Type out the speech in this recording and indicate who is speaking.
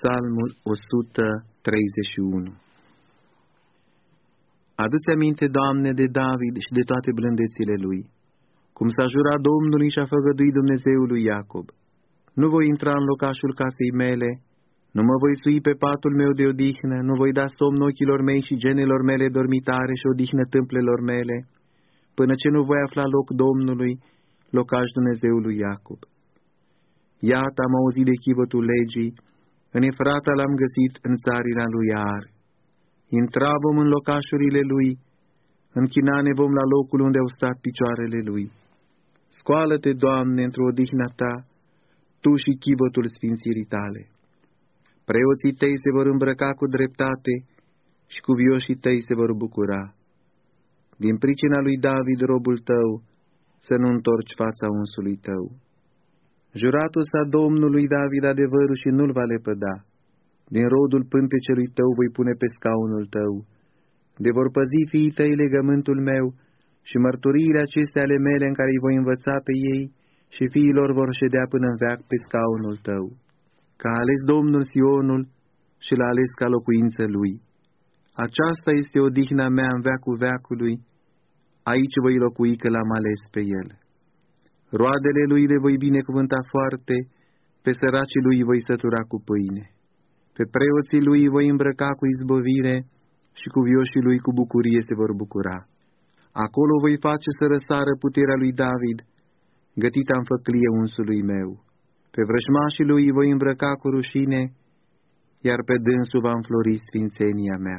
Speaker 1: Psalmul 131 Adu-ți aminte, Doamne, de David și de toate blândețile lui, cum s-a jurat Domnului și a făgăduit Dumnezeului Iacob. Nu voi intra în locașul casei mele, nu mă voi sui pe patul meu de odihnă, nu voi da somn ochilor mei și genelor mele dormitare și odihnă tâmplelor mele, până ce nu voi afla loc Domnului, locaș Dumnezeului Iacob. Iată am auzit de chivătul legii, în Efrata l-am găsit în țarina lui Ar. Intra vom în locașurile lui, închinane vom la locul unde au stat picioarele lui. Scoală-te, Doamne, într-o odihna ta, tu și chivătul sfințirii tale. Preoții tăi se vor îmbrăca cu dreptate și cu vioșii tăi se vor bucura. Din pricina lui David, robul tău, să nu întorci fața unsului tău. Juratul sa Domnului David adevărul și nu-l va lepăda. Din rodul pântecelui tău voi pune pe scaunul tău. De vor păzi fiii tăi legământul meu și mărturiile acestea ale mele în care îi voi învăța pe ei și fiilor vor ședea până în veac pe scaunul tău. Că a ales Domnul Sionul și l-a ales ca locuință lui. Aceasta este odihna mea în veacul veacului, aici voi locui că l-am ales pe el. Roadele lui le voi binecuvânta foarte, pe săracii lui voi sătura cu pâine. Pe preoții lui voi îmbrăca cu izbăvire și cu vioșii lui cu bucurie se vor bucura. Acolo voi face să răsară puterea lui David, gătita în făclie unsului meu. Pe vrăjmașii lui voi îmbrăca cu rușine, iar pe dânsul va înflori sfințenia mea.